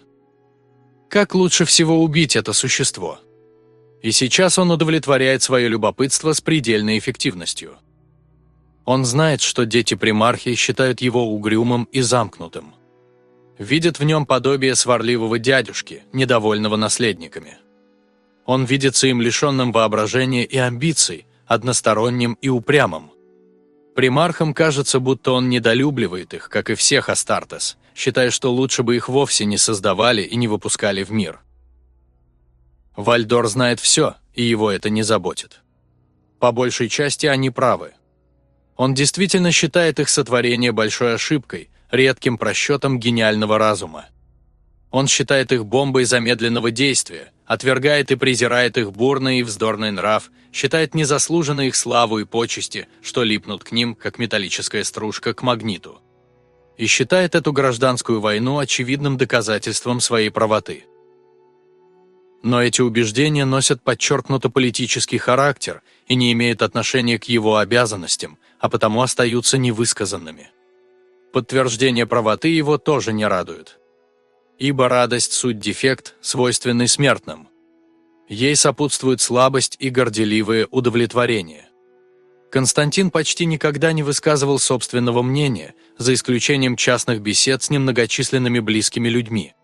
Как лучше всего убить это существо? И сейчас он удовлетворяет свое любопытство с предельной эффективностью. Он знает, что дети примархи считают его угрюмым и замкнутым. Видят в нем подобие сварливого дядюшки, недовольного наследниками. Он видится им лишенным воображения и амбиций, односторонним и упрямым. Примархам кажется, будто он недолюбливает их, как и всех Астартес, считая, что лучше бы их вовсе не создавали и не выпускали в мир. Вальдор знает все, и его это не заботит. По большей части они правы. Он действительно считает их сотворение большой ошибкой, редким просчетом гениального разума. Он считает их бомбой замедленного действия, отвергает и презирает их бурный и вздорный нрав, считает незаслуженно их славу и почести, что липнут к ним, как металлическая стружка к магниту. И считает эту гражданскую войну очевидным доказательством своей правоты. Но эти убеждения носят подчеркнуто политический характер и не имеют отношения к его обязанностям, а потому остаются невысказанными. Подтверждение правоты его тоже не радует. Ибо радость – суть дефект, свойственный смертным. Ей сопутствует слабость и горделивое удовлетворение. Константин почти никогда не высказывал собственного мнения, за исключением частных бесед с немногочисленными близкими людьми.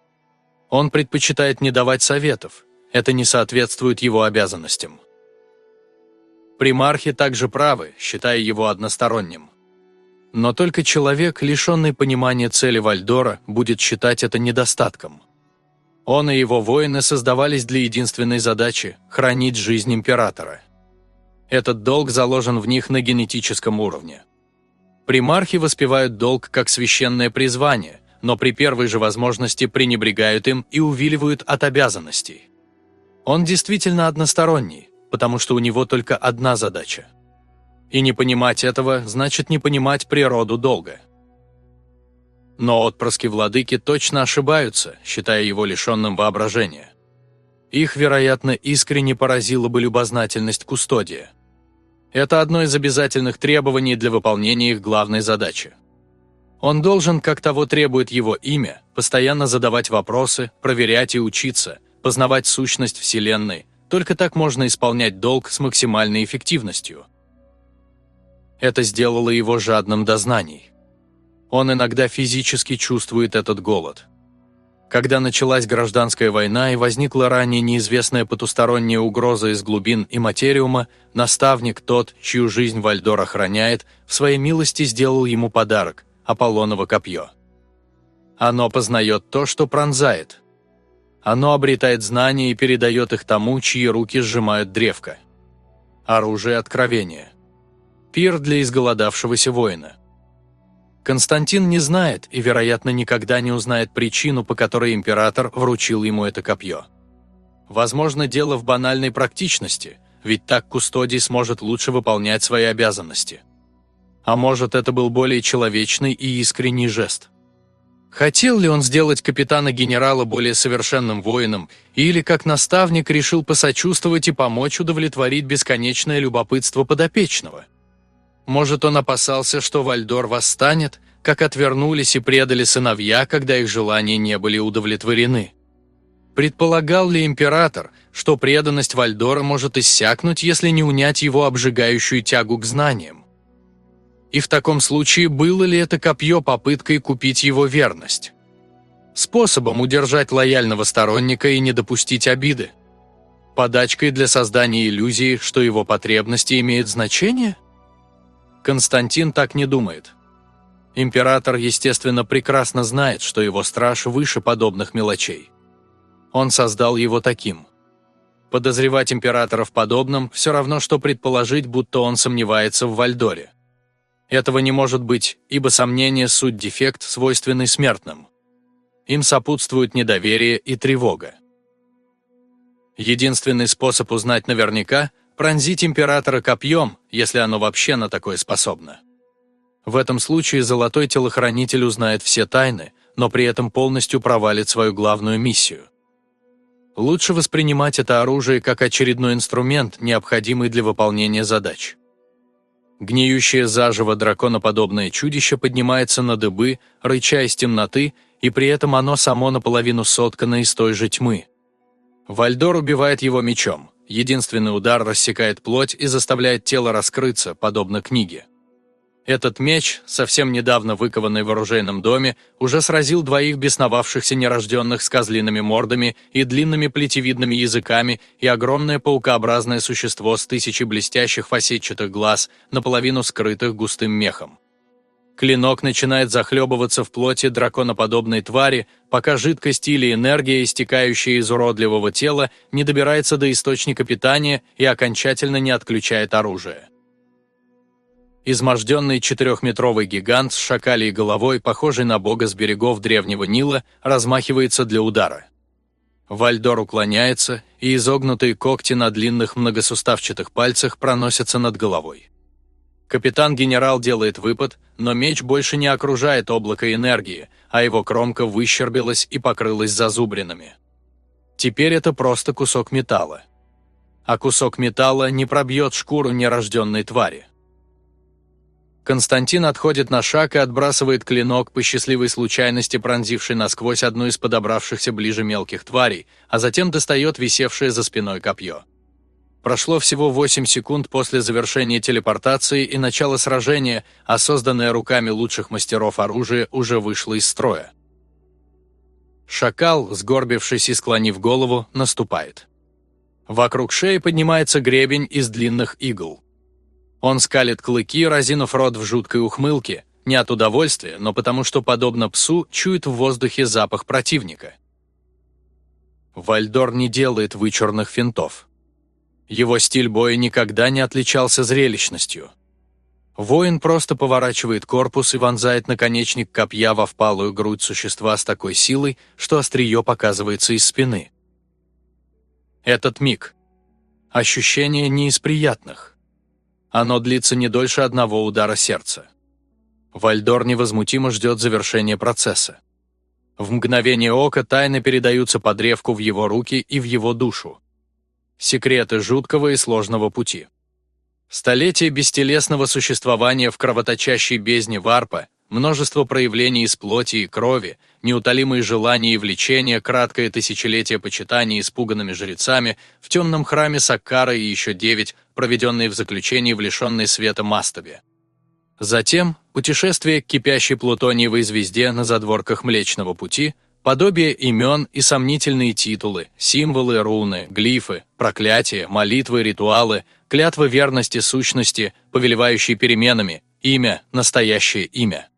Он предпочитает не давать советов, это не соответствует его обязанностям. Примархи также правы, считая его односторонним. Но только человек, лишенный понимания цели Вальдора, будет считать это недостатком. Он и его воины создавались для единственной задачи – хранить жизнь императора. Этот долг заложен в них на генетическом уровне. Примархи воспевают долг как священное призвание, но при первой же возможности пренебрегают им и увиливают от обязанностей. Он действительно односторонний, потому что у него только одна задача – и не понимать этого значит не понимать природу долга. Но отпрыски владыки точно ошибаются, считая его лишенным воображения. Их, вероятно, искренне поразила бы любознательность кустодия. Это одно из обязательных требований для выполнения их главной задачи. Он должен, как того требует его имя, постоянно задавать вопросы, проверять и учиться, познавать сущность Вселенной. Только так можно исполнять долг с максимальной эффективностью. Это сделало его жадным до знаний. Он иногда физически чувствует этот голод. Когда началась гражданская война и возникла ранее неизвестная потусторонняя угроза из глубин и материума, наставник тот, чью жизнь Вальдор охраняет, в своей милости сделал ему подарок – Аполлоново копье. Оно познает то, что пронзает. Оно обретает знания и передает их тому, чьи руки сжимают древко. Оружие откровения. Пир для изголодавшегося воина. Константин не знает и, вероятно, никогда не узнает причину, по которой император вручил ему это копье. Возможно, дело в банальной практичности, ведь так Кустодий сможет лучше выполнять свои обязанности. А может, это был более человечный и искренний жест. Хотел ли он сделать капитана-генерала более совершенным воином, или, как наставник, решил посочувствовать и помочь удовлетворить бесконечное любопытство подопечного? Может, он опасался, что Вальдор восстанет, как отвернулись и предали сыновья, когда их желания не были удовлетворены? Предполагал ли император, что преданность Вальдора может иссякнуть, если не унять его обжигающую тягу к знаниям? И в таком случае было ли это копье попыткой купить его верность? Способом удержать лояльного сторонника и не допустить обиды? Подачкой для создания иллюзии, что его потребности имеют значение? Константин так не думает. Император, естественно, прекрасно знает, что его страж выше подобных мелочей. Он создал его таким. Подозревать императора в подобном все равно, что предположить, будто он сомневается в Вальдоре. Этого не может быть, ибо сомнение – суть дефект, свойственный смертным. Им сопутствуют недоверие и тревога. Единственный способ узнать наверняка – пронзить императора копьем, если оно вообще на такое способно. В этом случае золотой телохранитель узнает все тайны, но при этом полностью провалит свою главную миссию. Лучше воспринимать это оружие как очередной инструмент, необходимый для выполнения задач. Гниющее заживо драконоподобное чудище поднимается на дыбы, рыча из темноты, и при этом оно само наполовину соткано из той же тьмы. Вальдор убивает его мечом. Единственный удар рассекает плоть и заставляет тело раскрыться, подобно книге. Этот меч, совсем недавно выкованный в оружейном доме, уже сразил двоих бесновавшихся нерожденных с козлиными мордами и длинными плетевидными языками и огромное паукообразное существо с тысячей блестящих фасетчатых глаз, наполовину скрытых густым мехом. Клинок начинает захлебываться в плоти драконоподобной твари, пока жидкость или энергия, истекающая из уродливого тела, не добирается до источника питания и окончательно не отключает оружие. Изможденный четырехметровый гигант с шакалей головой, похожий на бога с берегов древнего Нила, размахивается для удара. Вальдор уклоняется, и изогнутые когти на длинных многосуставчатых пальцах проносятся над головой. Капитан-генерал делает выпад, но меч больше не окружает облако энергии, а его кромка выщербилась и покрылась зазубринами. Теперь это просто кусок металла. А кусок металла не пробьет шкуру нерожденной твари. Константин отходит на шаг и отбрасывает клинок по счастливой случайности, пронзивший насквозь одну из подобравшихся ближе мелких тварей, а затем достает висевшее за спиной копье. Прошло всего 8 секунд после завершения телепортации и начала сражения, а созданное руками лучших мастеров оружия уже вышло из строя. Шакал, сгорбившись и склонив голову, наступает. Вокруг шеи поднимается гребень из длинных игл. Он скалит клыки, разинув рот в жуткой ухмылке, не от удовольствия, но потому что, подобно псу, чует в воздухе запах противника. Вальдор не делает вычурных финтов. Его стиль боя никогда не отличался зрелищностью. Воин просто поворачивает корпус и вонзает наконечник копья во впалую грудь существа с такой силой, что острие показывается из спины. Этот миг. Ощущение не из приятных. Оно длится не дольше одного удара сердца. Вальдор невозмутимо ждет завершения процесса. В мгновение ока тайны передаются по древку в его руки и в его душу. Секреты жуткого и сложного пути. Столетия бестелесного существования в кровоточащей бездне варпа, множество проявлений из плоти и крови, неутолимые желания и влечения, краткое тысячелетие почитания испуганными жрецами, в темном храме Саккара и еще девять, проведенные в заключении в лишенной света Мастове. Затем путешествие к кипящей плутониевой звезде на задворках Млечного Пути, подобие имен и сомнительные титулы, символы, руны, глифы, проклятия, молитвы, ритуалы, клятвы верности сущности, повелевающие переменами, имя, настоящее имя.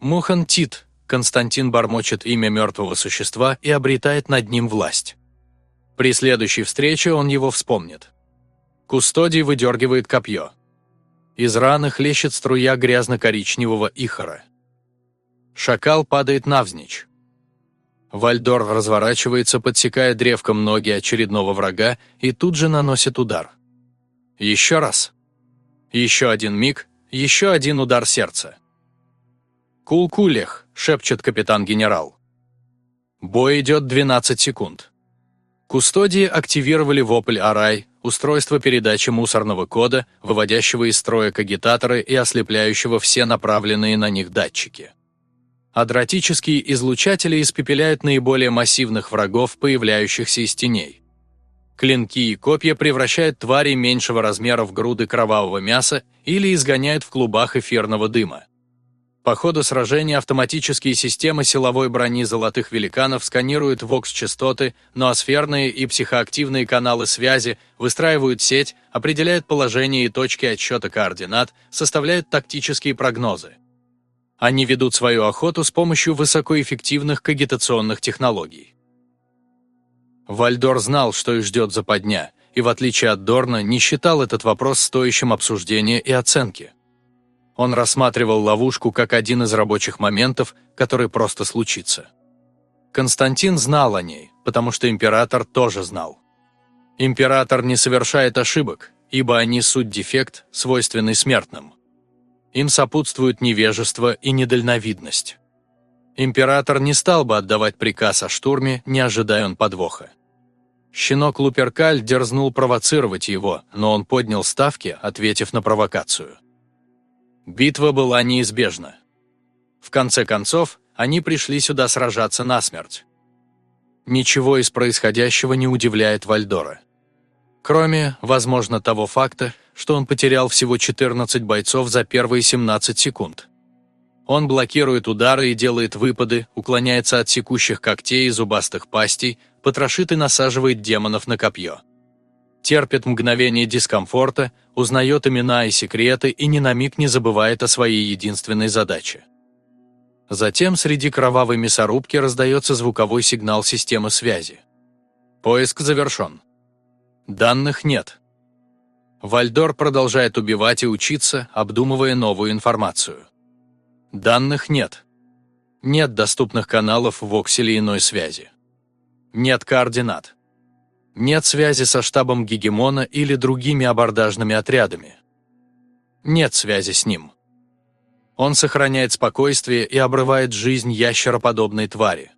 Мухан Тит, Константин бормочет имя мертвого существа и обретает над ним власть. При следующей встрече он его вспомнит. Кустодий выдергивает копье. Из раны хлещет струя грязно-коричневого ихора. Шакал падает навзничь. Вальдор разворачивается, подсекая древком ноги очередного врага и тут же наносит удар. Еще раз. Еще один миг, еще один удар сердца. «Кул-кулех», — шепчет капитан-генерал. Бой идет 12 секунд. Кустодии активировали вопль «Арай», устройство передачи мусорного кода, выводящего из строя кагитаторы и ослепляющего все направленные на них датчики. Адратические излучатели испепеляют наиболее массивных врагов, появляющихся из теней. Клинки и копья превращают твари меньшего размера в груды кровавого мяса или изгоняют в клубах эфирного дыма. По ходу сражения автоматические системы силовой брони золотых великанов сканируют вокс-частоты, ноосферные и психоактивные каналы связи, выстраивают сеть, определяют положение и точки отсчета координат, составляют тактические прогнозы. Они ведут свою охоту с помощью высокоэффективных кагитационных технологий. Вальдор знал, что их ждет западня, и в отличие от Дорна не считал этот вопрос стоящим обсуждения и оценки. Он рассматривал ловушку как один из рабочих моментов, который просто случится. Константин знал о ней, потому что император тоже знал. Император не совершает ошибок, ибо они суть дефект, свойственный смертным. Им сопутствуют невежество и недальновидность. Император не стал бы отдавать приказ о штурме, не ожидая он подвоха. Щенок Луперкаль дерзнул провоцировать его, но он поднял ставки, ответив на провокацию. Битва была неизбежна. В конце концов, они пришли сюда сражаться насмерть. Ничего из происходящего не удивляет Вальдора. Кроме, возможно, того факта, что он потерял всего 14 бойцов за первые 17 секунд. Он блокирует удары и делает выпады, уклоняется от секущих когтей и зубастых пастей, потрошит и насаживает демонов на копье терпит мгновение дискомфорта, узнает имена и секреты и ни на миг не забывает о своей единственной задаче. Затем среди кровавой мясорубки раздается звуковой сигнал системы связи. Поиск завершен. Данных нет. Вальдор продолжает убивать и учиться, обдумывая новую информацию. Данных нет. Нет доступных каналов в окселе иной связи. Нет координат. Нет связи со штабом Гегемона или другими абордажными отрядами. Нет связи с ним. Он сохраняет спокойствие и обрывает жизнь ящероподобной твари.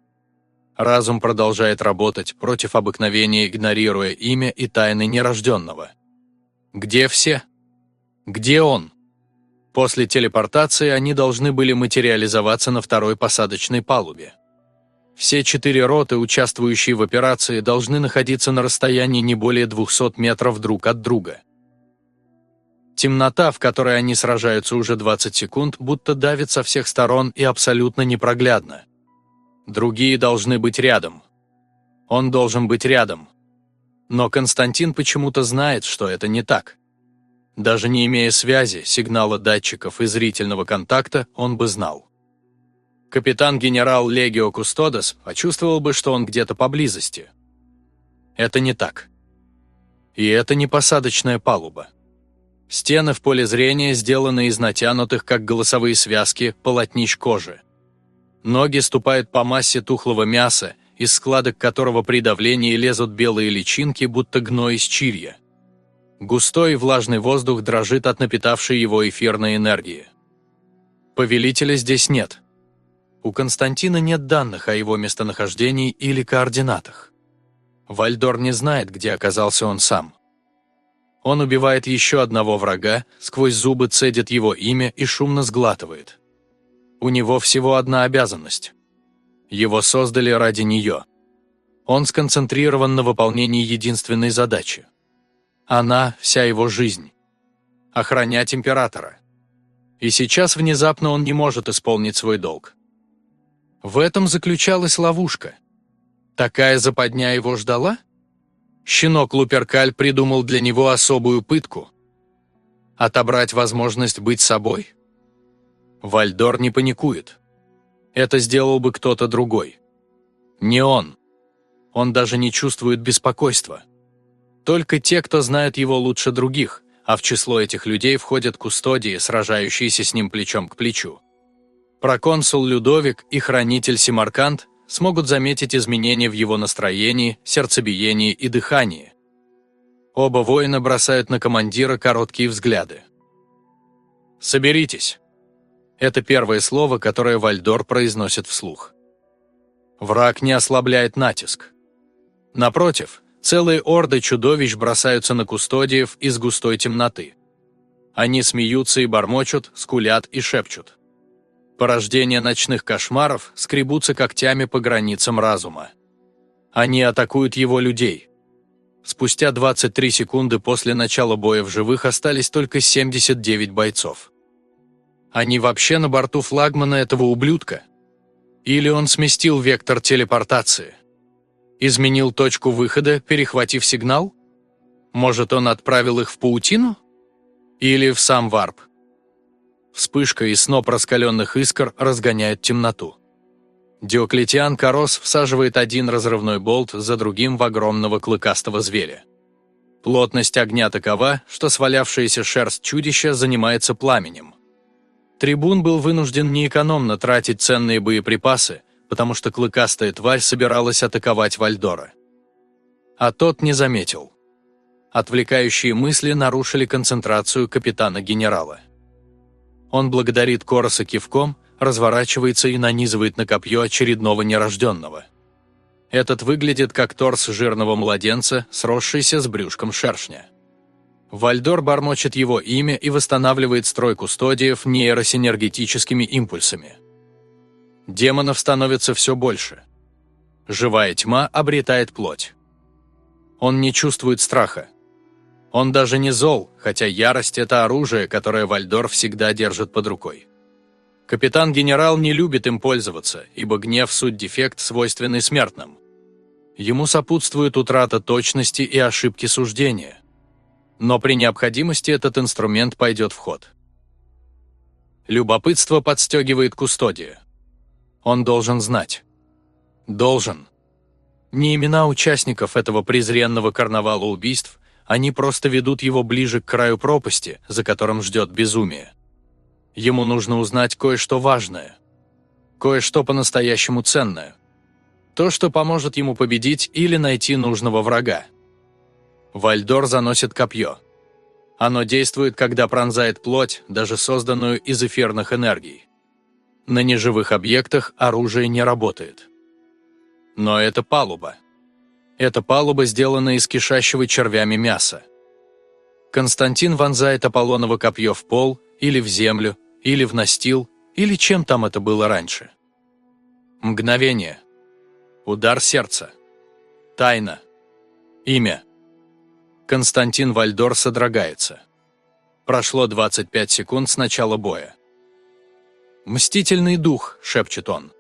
Разум продолжает работать против обыкновения, игнорируя имя и тайны нерожденного. Где все? Где он? После телепортации они должны были материализоваться на второй посадочной палубе. Все четыре роты, участвующие в операции, должны находиться на расстоянии не более 200 метров друг от друга. Темнота, в которой они сражаются уже 20 секунд, будто давит со всех сторон и абсолютно непроглядна. Другие должны быть рядом. Он должен быть рядом. Но Константин почему-то знает, что это не так. Даже не имея связи, сигнала датчиков и зрительного контакта, он бы знал капитан-генерал Легио Кустодос почувствовал бы, что он где-то поблизости. Это не так. И это не посадочная палуба. Стены в поле зрения сделаны из натянутых, как голосовые связки, полотнищ кожи. Ноги ступают по массе тухлого мяса, из складок которого при давлении лезут белые личинки, будто гной из чирья. Густой влажный воздух дрожит от напитавшей его эфирной энергии. Повелителя здесь нет. У Константина нет данных о его местонахождении или координатах. Вальдор не знает, где оказался он сам. Он убивает еще одного врага, сквозь зубы цедит его имя и шумно сглатывает. У него всего одна обязанность. Его создали ради нее. Он сконцентрирован на выполнении единственной задачи. Она – вся его жизнь. Охранять императора. И сейчас внезапно он не может исполнить свой долг. В этом заключалась ловушка. Такая западня его ждала? Щенок Луперкаль придумал для него особую пытку. Отобрать возможность быть собой? Вальдор не паникует. Это сделал бы кто-то другой. Не он. Он даже не чувствует беспокойства. Только те, кто знает его лучше других, а в число этих людей входят кустодии, сражающиеся с ним плечом к плечу. Проконсул Людовик и хранитель Симарканд смогут заметить изменения в его настроении, сердцебиении и дыхании. Оба воина бросают на командира короткие взгляды. «Соберитесь!» Это первое слово, которое Вальдор произносит вслух. Враг не ослабляет натиск. Напротив, целые орды чудовищ бросаются на кустодиев из густой темноты. Они смеются и бормочут, скулят и шепчут. Порождения ночных кошмаров скребутся когтями по границам разума. Они атакуют его людей. Спустя 23 секунды после начала боя в живых остались только 79 бойцов. Они вообще на борту флагмана этого ублюдка? Или он сместил вектор телепортации? Изменил точку выхода, перехватив сигнал? Может, он отправил их в паутину? Или в сам варп? Вспышка и сноп раскаленных искр разгоняют темноту. Диоклетиан Корос всаживает один разрывной болт за другим в огромного клыкастого зверя. Плотность огня такова, что свалявшаяся шерсть чудища занимается пламенем. Трибун был вынужден неэкономно тратить ценные боеприпасы, потому что клыкастая тварь собиралась атаковать Вальдора. А тот не заметил. Отвлекающие мысли нарушили концентрацию капитана-генерала. Он благодарит Короса кивком, разворачивается и нанизывает на копье очередного нерожденного. Этот выглядит как торс жирного младенца, сросшийся с брюшком шершня. Вальдор бормочет его имя и восстанавливает строй кустодиев нейросинергетическими импульсами. Демонов становится все больше. Живая тьма обретает плоть. Он не чувствует страха. Он даже не зол, хотя ярость – это оружие, которое Вальдор всегда держит под рукой. Капитан-генерал не любит им пользоваться, ибо гнев – суть дефект, свойственный смертным. Ему сопутствует утрата точности и ошибки суждения – но при необходимости этот инструмент пойдет в ход. Любопытство подстегивает кустодия. Он должен знать. Должен. Не имена участников этого презренного карнавала убийств, они просто ведут его ближе к краю пропасти, за которым ждет безумие. Ему нужно узнать кое-что важное. Кое-что по-настоящему ценное. То, что поможет ему победить или найти нужного врага. Вальдор заносит копье. Оно действует, когда пронзает плоть, даже созданную из эфирных энергий. На неживых объектах оружие не работает. Но это палуба. Эта палуба сделана из кишащего червями мяса. Константин вонзает Аполлоново копье в пол, или в землю, или в настил, или чем там это было раньше. Мгновение. Удар сердца. Тайна. Имя. Константин Вальдор содрогается. Прошло 25 секунд с начала боя. «Мстительный дух», — шепчет он.